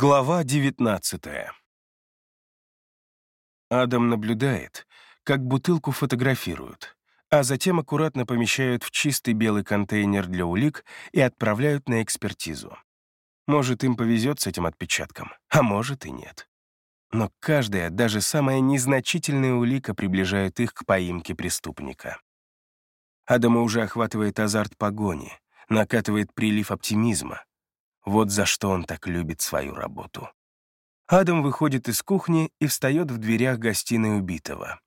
Глава 19 Адам наблюдает, как бутылку фотографируют, а затем аккуратно помещают в чистый белый контейнер для улик и отправляют на экспертизу. Может, им повезет с этим отпечатком, а может и нет. Но каждая, даже самая незначительная улика приближает их к поимке преступника. Адама уже охватывает азарт погони, накатывает прилив оптимизма. Вот за что он так любит свою работу. Адам выходит из кухни и встает в дверях гостиной убитого.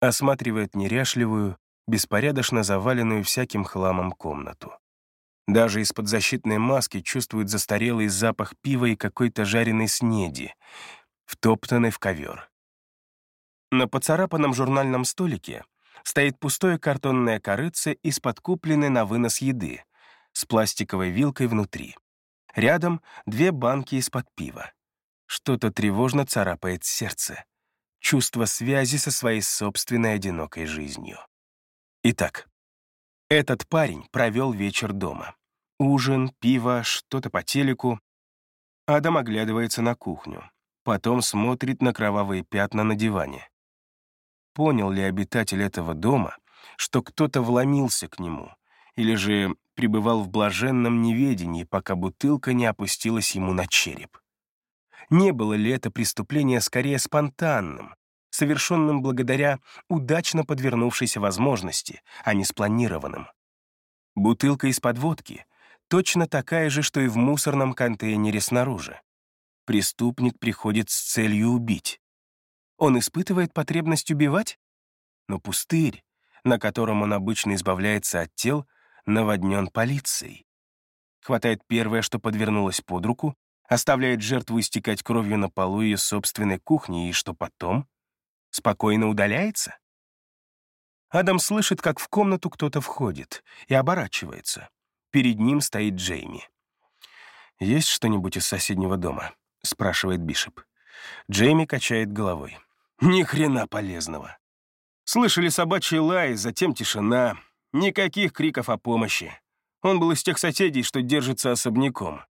Осматривает неряшливую, беспорядочно заваленную всяким хламом комнату. Даже из-под защитной маски чувствует застарелый запах пива и какой-то жареной снеди, втоптанный в ковер. На поцарапанном журнальном столике стоит пустое картонное корыце из-под купленной на вынос еды с пластиковой вилкой внутри. Рядом две банки из-под пива. Что-то тревожно царапает сердце. Чувство связи со своей собственной одинокой жизнью. Итак, этот парень провел вечер дома. Ужин, пиво, что-то по телеку. Адам оглядывается на кухню. Потом смотрит на кровавые пятна на диване. Понял ли обитатель этого дома, что кто-то вломился к нему, или же пребывал в блаженном неведении, пока бутылка не опустилась ему на череп. Не было ли это преступление скорее спонтанным, совершенным благодаря удачно подвернувшейся возможности, а не спланированным? Бутылка из-под водки точно такая же, что и в мусорном контейнере снаружи. Преступник приходит с целью убить. Он испытывает потребность убивать? Но пустырь, на котором он обычно избавляется от тел, наводнен полицией. Хватает первое, что подвернулось под руку, оставляет жертву истекать кровью на полу ее собственной кухни, и что потом? Спокойно удаляется? Адам слышит, как в комнату кто-то входит, и оборачивается. Перед ним стоит Джейми. «Есть что-нибудь из соседнего дома?» — спрашивает Бишоп. Джейми качает головой. «Ни хрена полезного. Слышали собачий лай, затем тишина, Никаких криков о помощи. Он был из тех соседей, что держится особняком.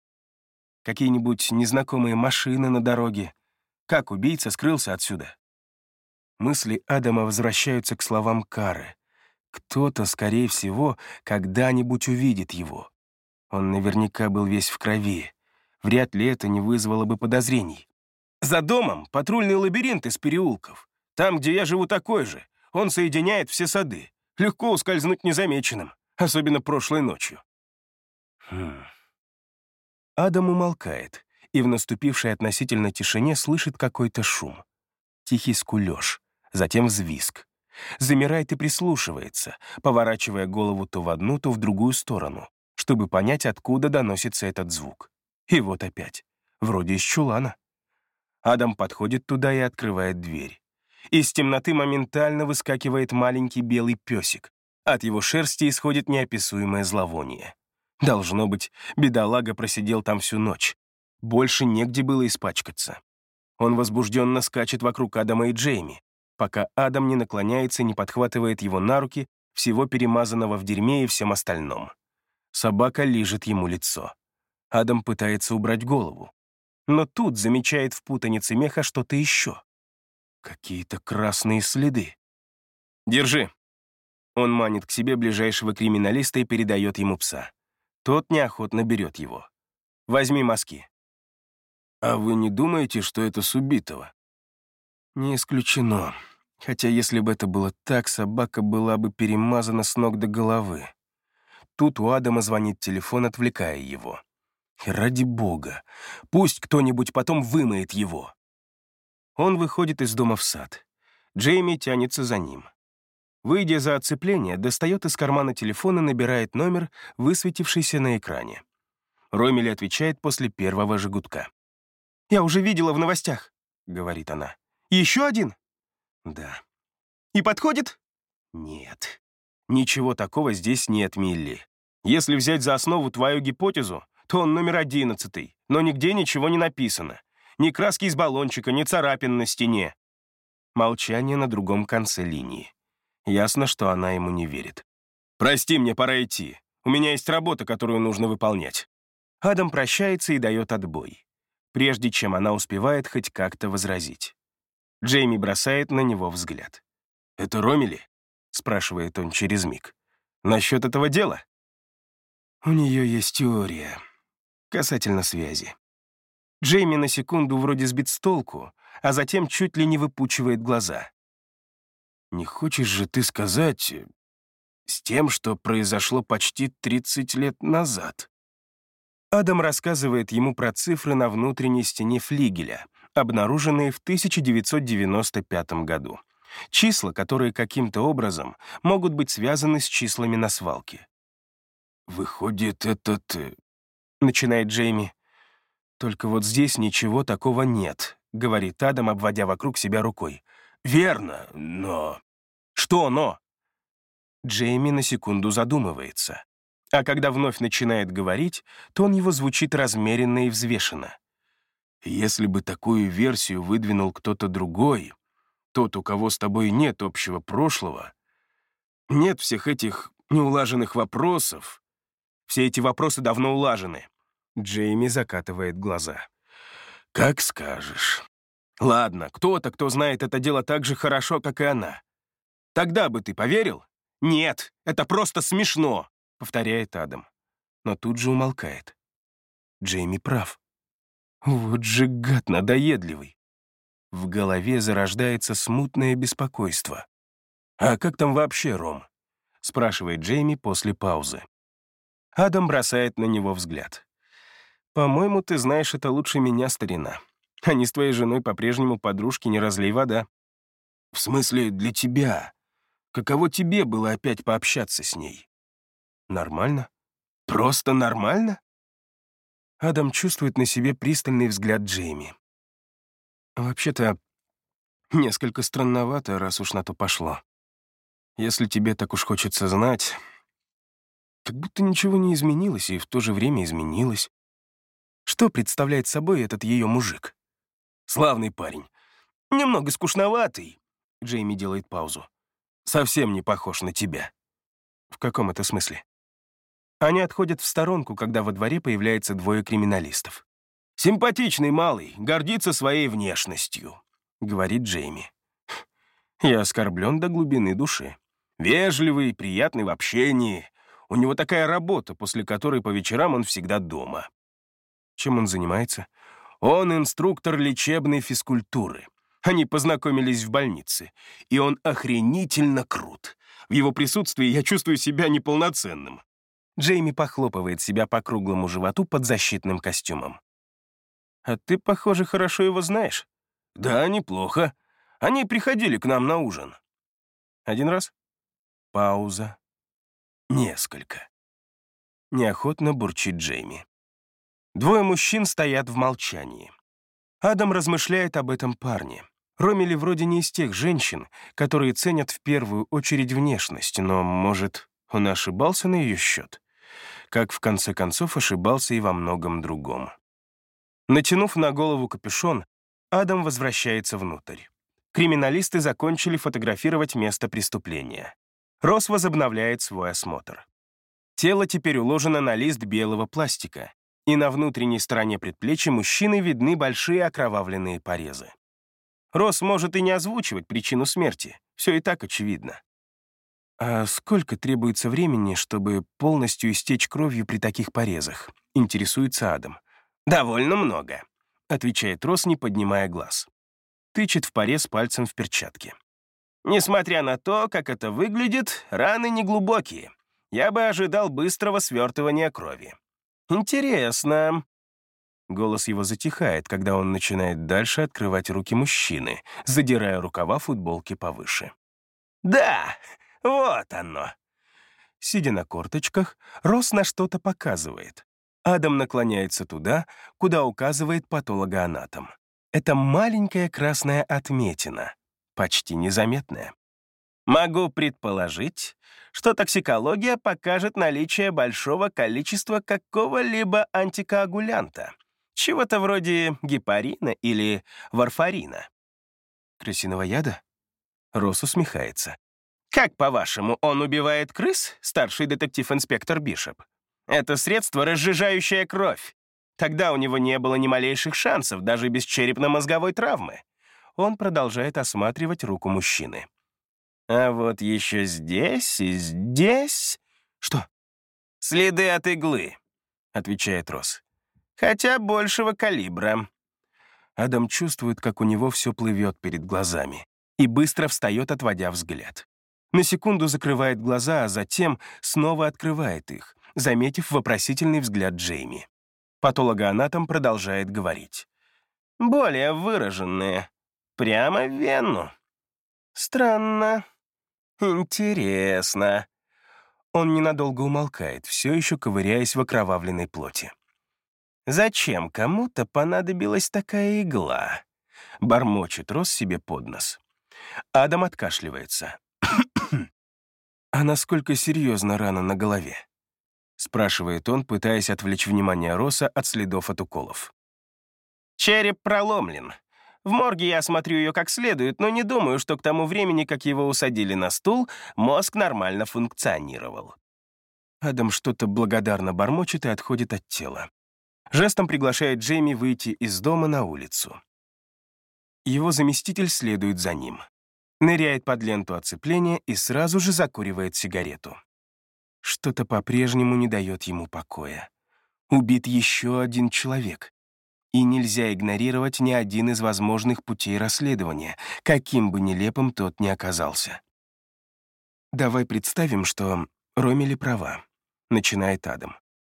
Какие-нибудь незнакомые машины на дороге. Как убийца скрылся отсюда? Мысли Адама возвращаются к словам Кары. Кто-то, скорее всего, когда-нибудь увидит его. Он наверняка был весь в крови. Вряд ли это не вызвало бы подозрений. За домом патрульный лабиринт из переулков. Там, где я живу, такой же. Он соединяет все сады. Легко ускользнуть незамеченным, особенно прошлой ночью. Хм. Адам умолкает и в наступившей относительно тишине слышит какой-то шум. Тихий скулёж, затем взвизг. Замирает и прислушивается, поворачивая голову то в одну, то в другую сторону, чтобы понять, откуда доносится этот звук. И вот опять. Вроде из чулана. Адам подходит туда и открывает дверь. Из темноты моментально выскакивает маленький белый песик. От его шерсти исходит неописуемое зловоние. Должно быть, бедолага просидел там всю ночь. Больше негде было испачкаться. Он возбужденно скачет вокруг Адама и Джейми, пока Адам не наклоняется и не подхватывает его на руки, всего перемазанного в дерьме и всем остальном. Собака лижет ему лицо. Адам пытается убрать голову. Но тут замечает в путанице меха что-то еще. Какие-то красные следы. «Держи!» Он манит к себе ближайшего криминалиста и передает ему пса. Тот неохотно берет его. «Возьми мазки». «А вы не думаете, что это с убитого?» «Не исключено. Хотя если бы это было так, собака была бы перемазана с ног до головы. Тут у Адама звонит телефон, отвлекая его. Ради бога, пусть кто-нибудь потом вымоет его. Он выходит из дома в сад. Джейми тянется за ним. Выйдя за оцепление, достает из кармана телефона набирает номер, высветившийся на экране. Ромель отвечает после первого же «Я уже видела в новостях», — говорит она. «Еще один?» «Да». «И подходит?» «Нет. Ничего такого здесь нет, Милли. Если взять за основу твою гипотезу, то он номер одиннадцатый, но нигде ничего не написано ни краски из баллончика, ни царапин на стене. Молчание на другом конце линии. Ясно, что она ему не верит. «Прости, мне пора идти. У меня есть работа, которую нужно выполнять». Адам прощается и дает отбой. прежде чем она успевает хоть как-то возразить. Джейми бросает на него взгляд. «Это Ромили?» — спрашивает он через миг. «Насчет этого дела?» У нее есть теория касательно связи. Джейми на секунду вроде сбит с толку, а затем чуть ли не выпучивает глаза. «Не хочешь же ты сказать э, с тем, что произошло почти 30 лет назад?» Адам рассказывает ему про цифры на внутренней стене флигеля, обнаруженные в 1995 году. Числа, которые каким-то образом могут быть связаны с числами на свалке. «Выходит, этот...» э, — начинает Джейми. «Только вот здесь ничего такого нет», — говорит Адам, обводя вокруг себя рукой. «Верно, но...» «Что «но»?» Джейми на секунду задумывается. А когда вновь начинает говорить, то он его звучит размеренно и взвешенно. «Если бы такую версию выдвинул кто-то другой, тот, у кого с тобой нет общего прошлого, нет всех этих неулаженных вопросов, все эти вопросы давно улажены». Джейми закатывает глаза. «Как скажешь. Ладно, кто-то, кто знает это дело так же хорошо, как и она. Тогда бы ты поверил? Нет, это просто смешно», — повторяет Адам. Но тут же умолкает. Джейми прав. Вот же гад надоедливый. В голове зарождается смутное беспокойство. «А как там вообще, Ром?» — спрашивает Джейми после паузы. Адам бросает на него взгляд. «По-моему, ты знаешь это лучше меня, старина. Они с твоей женой по-прежнему подружки, не разлей вода». «В смысле, для тебя? Каково тебе было опять пообщаться с ней?» «Нормально. Просто нормально?» Адам чувствует на себе пристальный взгляд Джейми. «Вообще-то, несколько странновато, раз уж на то пошло. Если тебе так уж хочется знать, как будто ничего не изменилось и в то же время изменилось. Что представляет собой этот ее мужик? Славный парень. Немного скучноватый. Джейми делает паузу. Совсем не похож на тебя. В каком это смысле? Они отходят в сторонку, когда во дворе появляется двое криминалистов. «Симпатичный малый, гордится своей внешностью», — говорит Джейми. Я оскорблен до глубины души. Вежливый, приятный в общении, у него такая работа, после которой по вечерам он всегда дома. Чем он занимается? Он инструктор лечебной физкультуры. Они познакомились в больнице, и он охренительно крут. В его присутствии я чувствую себя неполноценным. Джейми похлопывает себя по круглому животу под защитным костюмом. «А ты, похоже, хорошо его знаешь?» «Да, неплохо. Они приходили к нам на ужин». «Один раз?» Пауза. Несколько. Неохотно бурчит Джейми. Двое мужчин стоят в молчании. Адам размышляет об этом парне. Ромили вроде не из тех женщин, которые ценят в первую очередь внешность, но, может, он ошибался на ее счет? Как, в конце концов, ошибался и во многом другом. Натянув на голову капюшон, Адам возвращается внутрь. Криминалисты закончили фотографировать место преступления. Рос возобновляет свой осмотр. Тело теперь уложено на лист белого пластика, и на внутренней стороне предплечья мужчины видны большие окровавленные порезы. Рос может и не озвучивать причину смерти, все и так очевидно. А сколько требуется времени, чтобы полностью истечь кровью при таких порезах? Интересуется Адам. «Довольно много», — отвечает Рос, не поднимая глаз. Тычет в порез пальцем в перчатке. Несмотря на то, как это выглядит, раны неглубокие. Я бы ожидал быстрого свертывания крови. Интересно. Голос его затихает, когда он начинает дальше открывать руки мужчины, задирая рукава футболки повыше. «Да, вот оно!» Сидя на корточках, Рос на что-то показывает. Адам наклоняется туда, куда указывает патологоанатом. Это маленькая красная отметина почти незаметная. Могу предположить, что токсикология покажет наличие большого количества какого-либо антикоагулянта, чего-то вроде гепарина или варфарина. Крысиного яда? Рос усмехается. Как, по-вашему, он убивает крыс, старший детектив-инспектор Бишоп? Это средство, разжижающее кровь. Тогда у него не было ни малейших шансов, даже без черепно-мозговой травмы. Он продолжает осматривать руку мужчины. А вот еще здесь и здесь... Что? Следы от иглы, отвечает Рос. Хотя большего калибра. Адам чувствует, как у него все плывет перед глазами, и быстро встает, отводя взгляд. На секунду закрывает глаза, а затем снова открывает их, заметив вопросительный взгляд Джейми. Патологоанатом продолжает говорить. «Более выраженные. Прямо в вену. Странно. Интересно». Он ненадолго умолкает, все еще ковыряясь в окровавленной плоти. «Зачем кому-то понадобилась такая игла?» Бормочет Рос себе под нос. Адам откашливается. «А насколько серьезна рана на голове?» спрашивает он, пытаясь отвлечь внимание Роса от следов от уколов. «Череп проломлен. В морге я осмотрю ее как следует, но не думаю, что к тому времени, как его усадили на стул, мозг нормально функционировал». Адам что-то благодарно бормочет и отходит от тела. Жестом приглашает Джейми выйти из дома на улицу. Его заместитель следует за ним. Ныряет под ленту оцепления и сразу же закуривает сигарету. Что-то по-прежнему не дает ему покоя. Убит еще один человек. И нельзя игнорировать ни один из возможных путей расследования, каким бы нелепым тот ни оказался. «Давай представим, что Ромели права», — начинает Адам.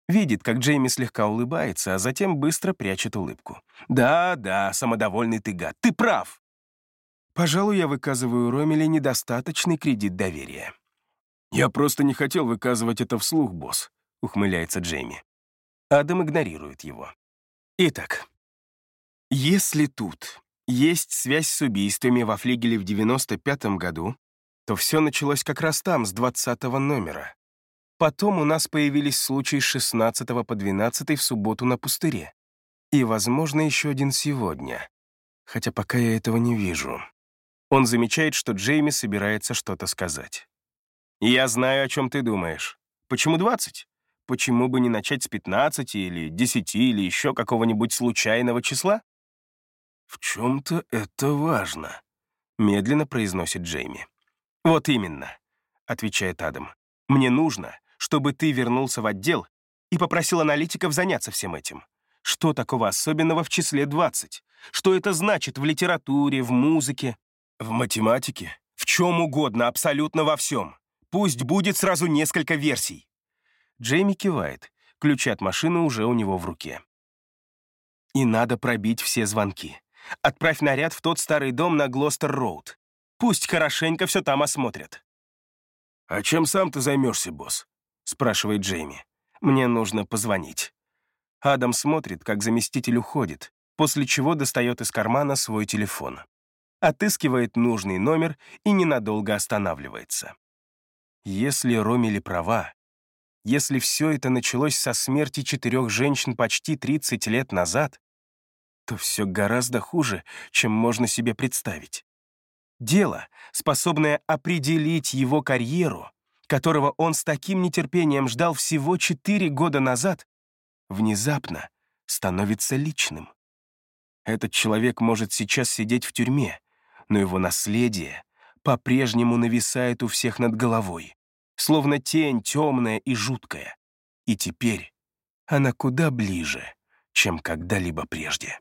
Видит, как Джейми слегка улыбается, а затем быстро прячет улыбку. «Да, да, самодовольный ты гад, ты прав!» Пожалуй, я выказываю Ромеле недостаточный кредит доверия. «Я просто не хотел выказывать это вслух, босс», — ухмыляется Джейми. Адам игнорирует его. Итак, если тут есть связь с убийствами во флигеле в 95-м году, то все началось как раз там, с 20-го номера. Потом у нас появились случаи с 16 по 12 в субботу на пустыре. И, возможно, еще один сегодня. Хотя пока я этого не вижу. Он замечает, что Джейми собирается что-то сказать. «Я знаю, о чем ты думаешь. Почему 20? Почему бы не начать с 15 или 10 или еще какого-нибудь случайного числа?» «В чем-то это важно», — медленно произносит Джейми. «Вот именно», — отвечает Адам. «Мне нужно, чтобы ты вернулся в отдел и попросил аналитиков заняться всем этим. Что такого особенного в числе 20? Что это значит в литературе, в музыке, в математике? В чем угодно, абсолютно во всем. Пусть будет сразу несколько версий». Джейми кивает. Ключи от машины уже у него в руке. «И надо пробить все звонки. Отправь наряд в тот старый дом на Глостер-Роуд. Пусть хорошенько все там осмотрят». «А чем сам ты займешься, босс?» — спрашивает Джейми. «Мне нужно позвонить». Адам смотрит, как заместитель уходит, после чего достает из кармана свой телефон. Отыскивает нужный номер и ненадолго останавливается. Если Ромили права, если все это началось со смерти четырех женщин почти 30 лет назад, то все гораздо хуже, чем можно себе представить. Дело, способное определить его карьеру, которого он с таким нетерпением ждал всего четыре года назад, внезапно становится личным. Этот человек может сейчас сидеть в тюрьме, но его наследие по-прежнему нависает у всех над головой, словно тень темная и жуткая. И теперь она куда ближе, чем когда-либо прежде.